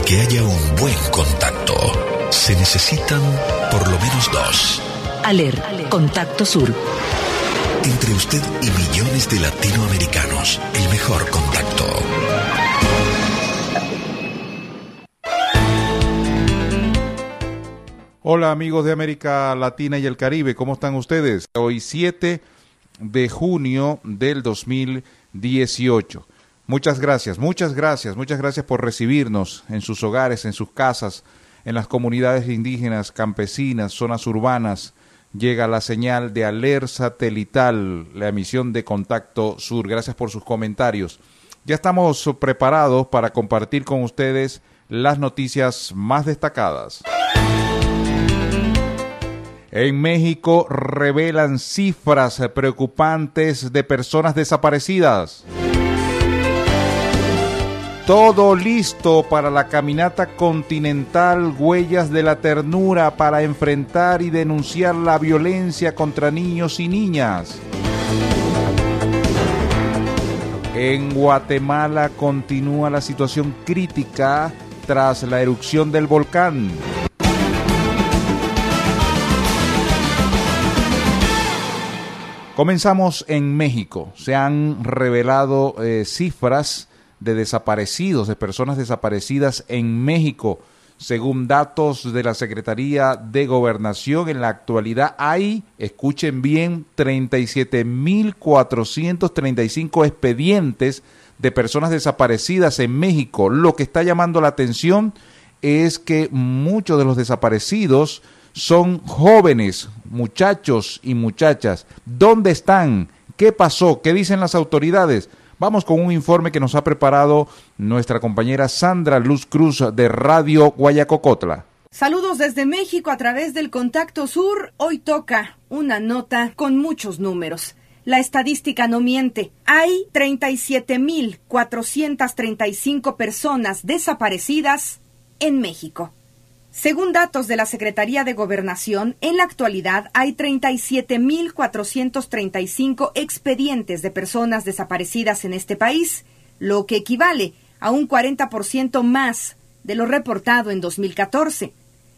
Para que haya un buen contacto, se necesitan por lo menos dos. Aler, Contacto Sur. Entre usted y millones de latinoamericanos, el mejor contacto. Hola amigos de América Latina y el Caribe, ¿cómo están ustedes? Hoy 7 de junio del 2018. Muchas gracias, muchas gracias, muchas gracias por recibirnos en sus hogares, en sus casas, en las comunidades indígenas, campesinas, zonas urbanas. Llega la señal de Aler Satelital, la emisión de Contacto Sur. Gracias por sus comentarios. Ya estamos preparados para compartir con ustedes las noticias más destacadas. En México revelan cifras preocupantes de personas desaparecidas. Todo listo para la caminata continental Huellas de la Ternura para enfrentar y denunciar la violencia contra niños y niñas. En Guatemala continúa la situación crítica tras la erupción del volcán. Comenzamos en México. Se han revelado eh, cifras de desaparecidos, de personas desaparecidas en México. Según datos de la Secretaría de Gobernación, en la actualidad hay, escuchen bien, 37.435 expedientes de personas desaparecidas en México. Lo que está llamando la atención es que muchos de los desaparecidos son jóvenes, muchachos y muchachas. ¿Dónde están? ¿Qué pasó? ¿Qué dicen las autoridades? Vamos con un informe que nos ha preparado nuestra compañera Sandra Luz Cruz de Radio Guayacocotla. Saludos desde México a través del Contacto Sur. Hoy toca una nota con muchos números. La estadística no miente. Hay 37.435 personas desaparecidas en México. Según datos de la Secretaría de Gobernación, en la actualidad hay 37.435 expedientes de personas desaparecidas en este país, lo que equivale a un 40% más de lo reportado en 2014.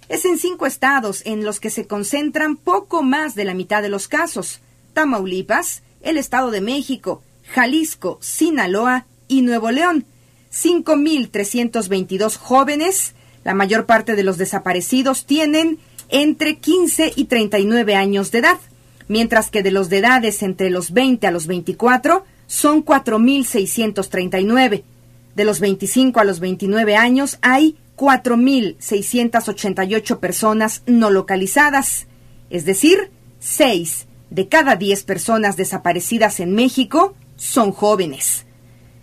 Es en cinco estados en los que se concentran poco más de la mitad de los casos. Tamaulipas, el Estado de México, Jalisco, Sinaloa y Nuevo León. 5.322 jóvenes la mayor parte de los desaparecidos tienen entre 15 y 39 años de edad, mientras que de los de edades entre los 20 a los 24 son 4.639. De los 25 a los 29 años hay 4.688 personas no localizadas, es decir, 6 de cada 10 personas desaparecidas en México son jóvenes.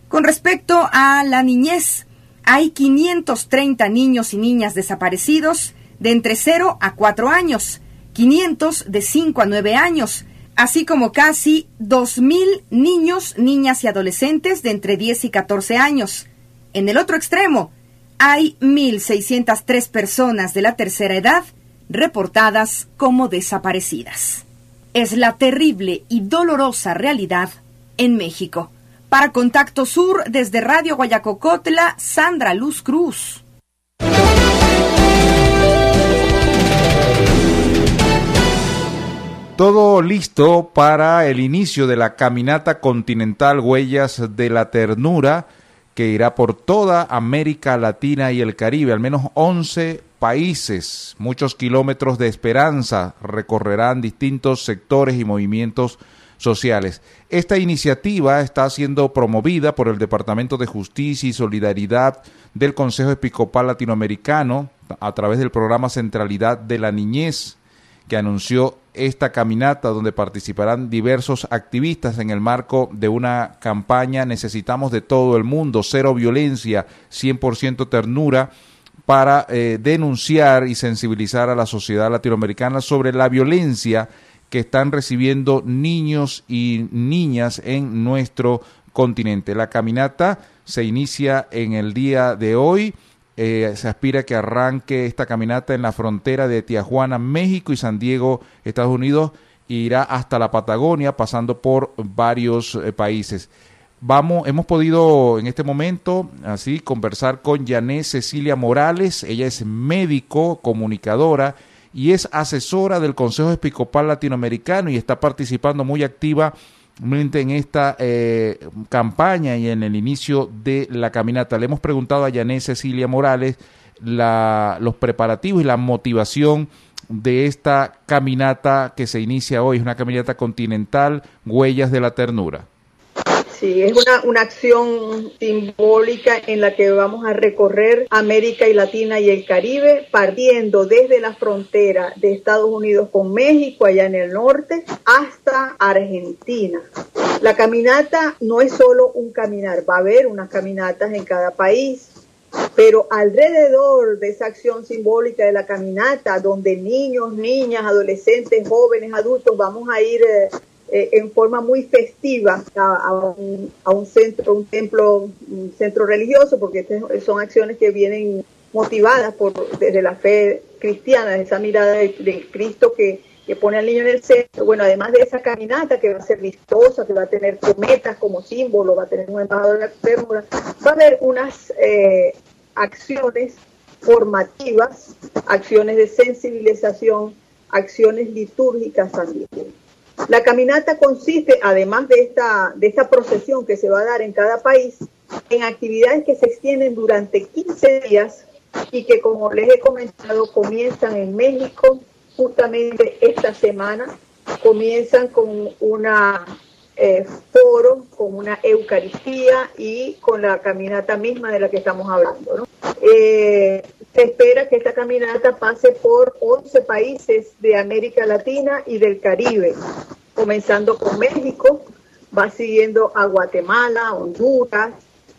Con respecto a la niñez, hay 530 niños y niñas desaparecidos de entre 0 a 4 años, 500 de 5 a 9 años, así como casi 2.000 niños, niñas y adolescentes de entre 10 y 14 años. En el otro extremo, hay 1.603 personas de la tercera edad reportadas como desaparecidas. Es la terrible y dolorosa realidad en México. Para Contacto Sur, desde Radio Guayacocotla, Sandra Luz Cruz. Todo listo para el inicio de la caminata continental Huellas de la Ternura, que irá por toda América Latina y el Caribe, al menos 11 países, muchos kilómetros de esperanza recorrerán distintos sectores y movimientos sociales. Esta iniciativa está siendo promovida por el Departamento de Justicia y Solidaridad del Consejo Episcopal Latinoamericano a través del programa Centralidad de la Niñez, que anunció esta caminata donde participarán diversos activistas en el marco de una campaña Necesitamos de todo el mundo, cero violencia, 100% ternura, para eh, denunciar y sensibilizar a la sociedad latinoamericana sobre la violencia que están recibiendo niños y niñas en nuestro continente. La caminata se inicia en el día de hoy. Eh, se aspira que arranque esta caminata en la frontera de Tijuana, México y San Diego, Estados Unidos, e irá hasta la Patagonia, pasando por varios eh, países. Vamos, hemos podido en este momento así conversar con Yané Cecilia Morales. Ella es médico, comunicadora y es asesora del Consejo Episcopal Latinoamericano y está participando muy activamente en esta eh, campaña y en el inicio de la caminata. Le hemos preguntado a Yané Cecilia Morales la, los preparativos y la motivación de esta caminata que se inicia hoy. Es una caminata continental, Huellas de la Ternura. Sí, es una, una acción simbólica en la que vamos a recorrer América y Latina y el Caribe, partiendo desde la frontera de Estados Unidos con México, allá en el norte, hasta Argentina. La caminata no es solo un caminar, va a haber unas caminatas en cada país, pero alrededor de esa acción simbólica de la caminata, donde niños, niñas, adolescentes, jóvenes, adultos, vamos a ir eh, eh, en forma muy festiva a, un, a, un, centro, un templo, un centro religioso, porque este son acciones que vienen motivadas por desde la fe cristiana, esa mirada de, Cristo que, que, pone al niño en el centro. Bueno, además de esa caminata que va a ser vistosa, que va a tener cometas como símbolo, va a tener un embajador de la ternura, va a haber unas eh, acciones formativas, acciones de sensibilización, acciones litúrgicas también. La caminata consiste, además de esta, de esta procesión que se va a dar en cada país, en actividades que se extienden durante 15 días y que, como les he comentado, comienzan en México justamente esta semana. Comienzan con una eh, foro, con una Eucaristía y con la caminata misma de la que estamos hablando. Eh, se espera que esta caminata pase por 11 países de América Latina y del Caribe, comenzando con México, va siguiendo a Guatemala, Honduras,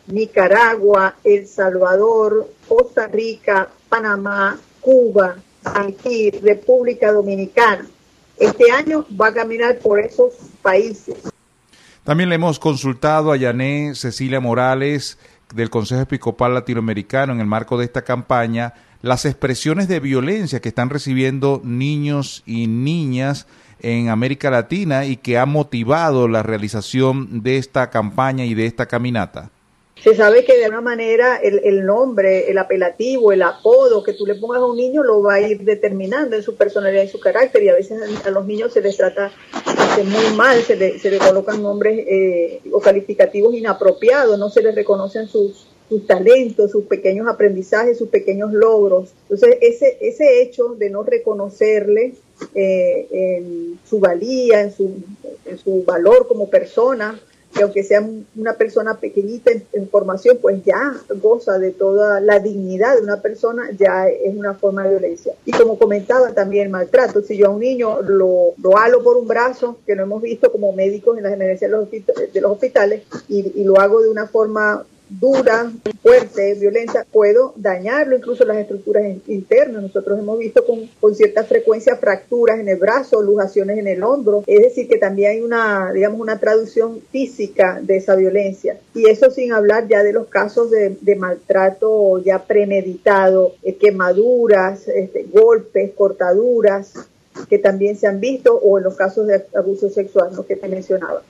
Nicaragua, El Salvador, Costa Rica, Panamá, Cuba, Haití, República Dominicana. Este año va a caminar por esos países. También le hemos consultado a Yané Cecilia Morales, del Consejo Episcopal Latinoamericano en el marco de esta campaña las expresiones de violencia que están recibiendo niños y niñas en América Latina y que ha motivado la realización de esta campaña y de esta caminata se sabe que de alguna manera el, nombre, el apelativo, el apodo que tú le pongas a un niño lo va a ir determinando en su personalidad y su carácter y a veces a los niños se les trata muy mal, se le, se le colocan nombres eh, o calificativos inapropiados, no se les reconocen sus, sus talentos, sus pequeños aprendizajes, sus pequeños logros. Entonces, ese, ese hecho de no reconocerle eh, en su valía, en su, en su valor como persona, que aunque sea una persona pequeñita en, formación, pues ya goza de toda la dignidad de una persona, ya es una forma de violencia. Y como comentaba también el maltrato, si yo a un niño lo, lo halo por un brazo, que lo hemos visto como médicos en las emergencias de los, hospitales, y, y lo hago de una forma dura, fuerte, violenta, puedo dañarlo, incluso las estructuras internas. Nosotros hemos visto con, con cierta frecuencia fracturas en el brazo, lujaciones en el hombro, es decir, que también hay una, digamos, una traducción física de esa violencia. Y eso sin hablar ya de los casos de, maltrato ya premeditado, eh, quemaduras, este, golpes, cortaduras, que también se han visto, o en los casos de abuso sexual, ¿no? que te mencionaba.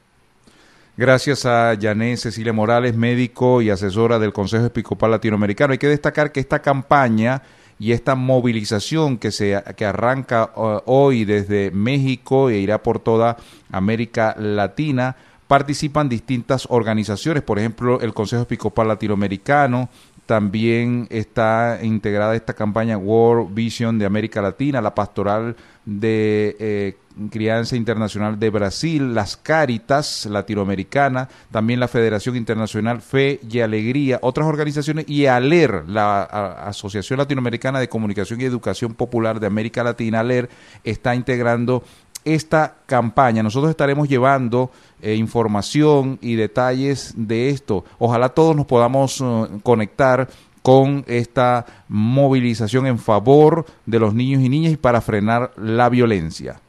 Gracias a Yané Cecilia Morales, médico y asesora del Consejo Episcopal Latinoamericano. Hay que destacar que esta campaña y esta movilización que, se, que arranca uh, hoy desde México e irá por toda América Latina, participan distintas organizaciones, por ejemplo, el Consejo Episcopal Latinoamericano, también está integrada esta campaña World Vision de América Latina, la pastoral de eh, Crianza Internacional de Brasil, las Cáritas Latinoamericana, también la Federación Internacional Fe y Alegría, otras organizaciones y ALER, la Asociación Latinoamericana de Comunicación y Educación Popular de América Latina, ALER, está integrando esta campaña. Nosotros estaremos llevando eh, información y detalles de esto. Ojalá todos nos podamos eh, conectar con esta movilización en favor de los niños y niñas y para frenar la violencia.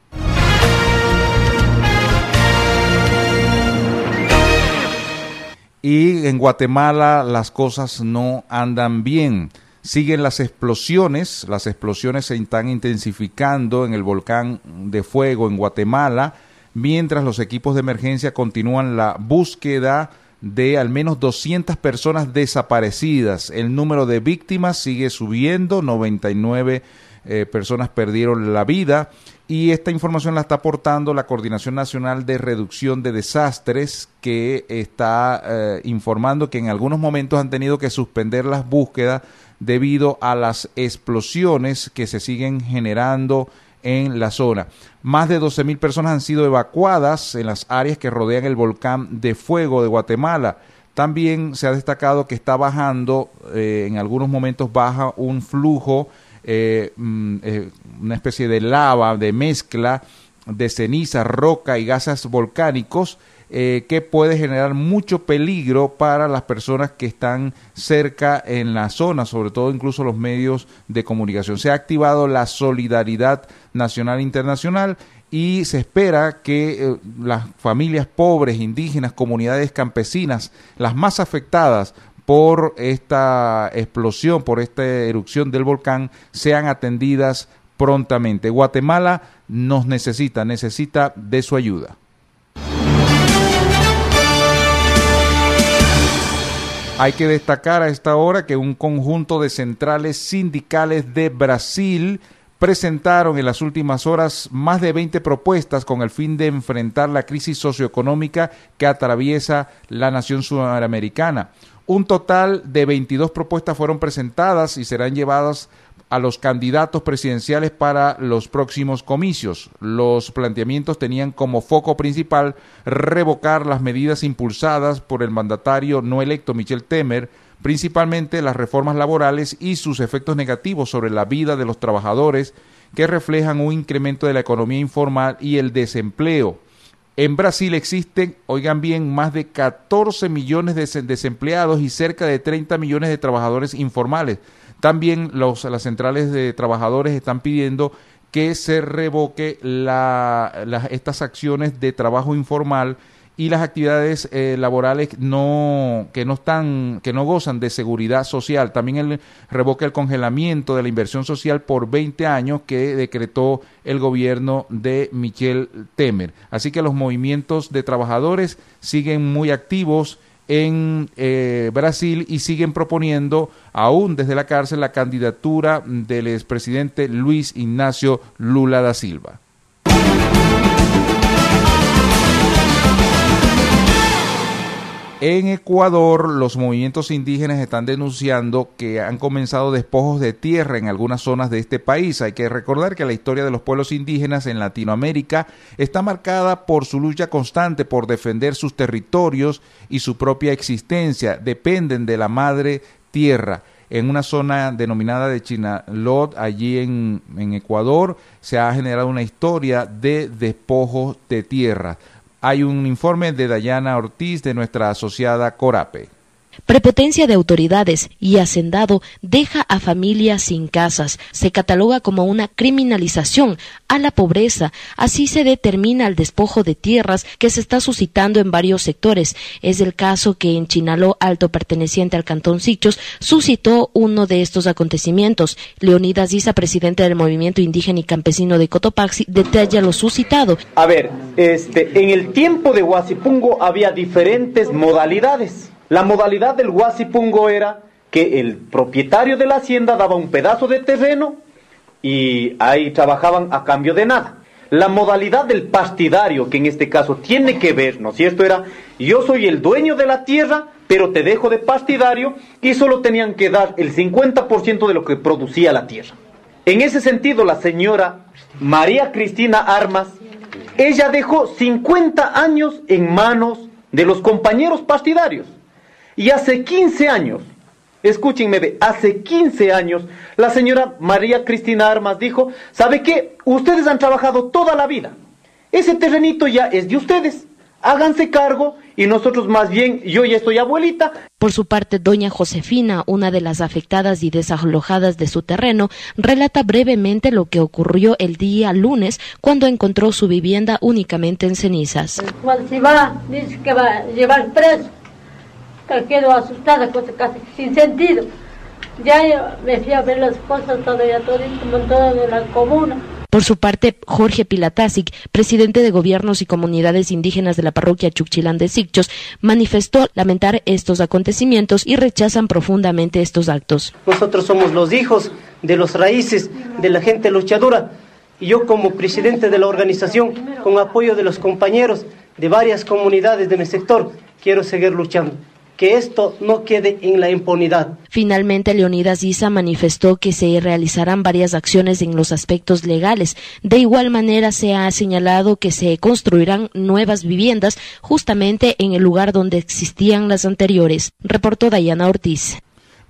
Y en Guatemala las cosas no andan bien. Siguen las explosiones, las explosiones se están intensificando en el volcán de fuego en Guatemala, mientras los equipos de emergencia continúan la búsqueda de al menos 200 personas desaparecidas. El número de víctimas sigue subiendo, 99 eh, personas perdieron la vida y esta información la está aportando la Coordinación Nacional de Reducción de Desastres que está eh, informando que en algunos momentos han tenido que suspender las búsquedas debido a las explosiones que se siguen generando en la zona. Más de 12.000 personas han sido evacuadas en las áreas que rodean el volcán de fuego de Guatemala. También se ha destacado que está bajando, eh, en algunos momentos baja un flujo, eh, mm, eh, una especie de lava, de mezcla de ceniza, roca y gases volcánicos eh, que puede generar mucho peligro para las personas que están cerca en la zona, sobre todo incluso los medios de comunicación. Se ha activado la solidaridad nacional e internacional y se espera que eh, las familias pobres, indígenas, comunidades campesinas, las más afectadas por esta explosión, por esta erupción del volcán, sean atendidas prontamente. Guatemala nos necesita, necesita de su ayuda. Hay que destacar a esta hora que un conjunto de centrales sindicales de Brasil presentaron en las últimas horas más de 20 propuestas con el fin de enfrentar la crisis socioeconómica que atraviesa la nación sudamericana. Un total de 22 propuestas fueron presentadas y serán llevadas a los candidatos presidenciales para los próximos comicios. Los planteamientos tenían como foco principal revocar las medidas impulsadas por el mandatario no electo Michel Temer, principalmente las reformas laborales y sus efectos negativos sobre la vida de los trabajadores que reflejan un incremento de la economía informal y el desempleo. En Brasil existen, oigan bien, más de 14 millones de desempleados y cerca de 30 millones de trabajadores informales. También los, las centrales de trabajadores están pidiendo que se revoque la, estas acciones de trabajo informal y las actividades eh, laborales no que no están que no gozan de seguridad social. También el revoque el congelamiento de la inversión social por 20 años que decretó el gobierno de Michel Temer. Así que los movimientos de trabajadores siguen muy activos en eh, Brasil y siguen proponiendo aún desde la cárcel la candidatura del expresidente Luis Ignacio Lula da Silva. En Ecuador, los movimientos indígenas están denunciando que han comenzado despojos de tierra en algunas zonas de este país. Hay que recordar que la historia de los pueblos indígenas en Latinoamérica está marcada por su lucha constante por defender sus territorios y su propia existencia. Dependen de la madre tierra en una zona denominada de Chinalot, allí en, en, Ecuador, se ha generado una historia de despojos de tierra. Hay un informe de Dayana Ortiz de nuestra asociada Corape. Prepotencia de autoridades y hacendado deja a familias sin casas. Se cataloga como una criminalización a la pobreza. Así se determina el despojo de tierras que se está suscitando en varios sectores. Es el caso que en Chinaló Alto, perteneciente al cantón Sichos, suscitó uno de estos acontecimientos. Leonidas Isa, presidente del movimiento indígena y campesino de Cotopaxi, detalla lo suscitado. A ver, este, en el tiempo de Huasipungo había diferentes modalidades la modalidad del Huasipungo era que el propietario de la hacienda daba un pedazo de terreno y ahí trabajaban a cambio de nada. La modalidad del pastidario, que en este caso tiene que ver, ¿no es cierto? Era, yo soy el dueño de la tierra, pero te dejo de pastidario y solo tenían que dar el 50% de lo que producía la tierra. En ese sentido, la señora María Cristina Armas, ella dejó 50 años en manos de los compañeros pastidarios. Y hace 15 años, escúchenme, hace 15 años, la señora María Cristina Armas dijo, ¿sabe qué? Ustedes han trabajado toda la vida. Ese terrenito ya es de ustedes. Háganse cargo y nosotros más bien, yo ya estoy abuelita. Por su parte, doña Josefina, una de las afectadas y desalojadas de su terreno, relata brevemente lo que ocurrió el día lunes cuando encontró su vivienda únicamente en cenizas. si va, dice que va a llevar preso quedo asustada, cosa casi sin sentido. Ya me fui a ver las cosas todavía todo como todo de la comuna. Por su parte, Jorge Pilatasic, presidente de gobiernos y comunidades indígenas de la parroquia Chuchilán de Sicchos, manifestó lamentar estos acontecimientos y rechazan profundamente estos actos. Nosotros somos los hijos de los raíces de la gente luchadora y yo como presidente de la organización, con apoyo de los compañeros de varias comunidades de mi sector, quiero seguir luchando que esto no quede en la impunidad. Finalmente, Leonidas Isa manifestó que se realizarán varias acciones en los aspectos legales. De igual manera, se ha señalado que se construirán nuevas viviendas justamente en el lugar donde existían las anteriores, reportó Dayana Ortiz.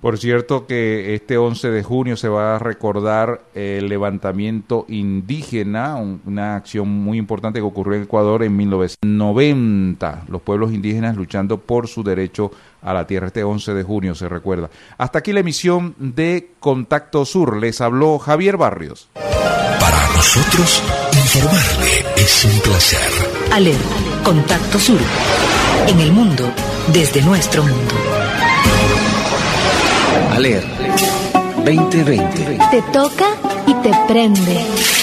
Por cierto que este 11 de junio se va a recordar el levantamiento indígena, una acción muy importante que ocurrió en Ecuador en 1990. Los pueblos indígenas luchando por su derecho a la tierra. Este 11 de junio se recuerda. Hasta aquí la emisión de Contacto Sur. Les habló Javier Barrios. Para nosotros, informarle es un placer. Aler, Contacto Sur. En el mundo, desde nuestro mundo. Aler 2020. Te toca y te prende.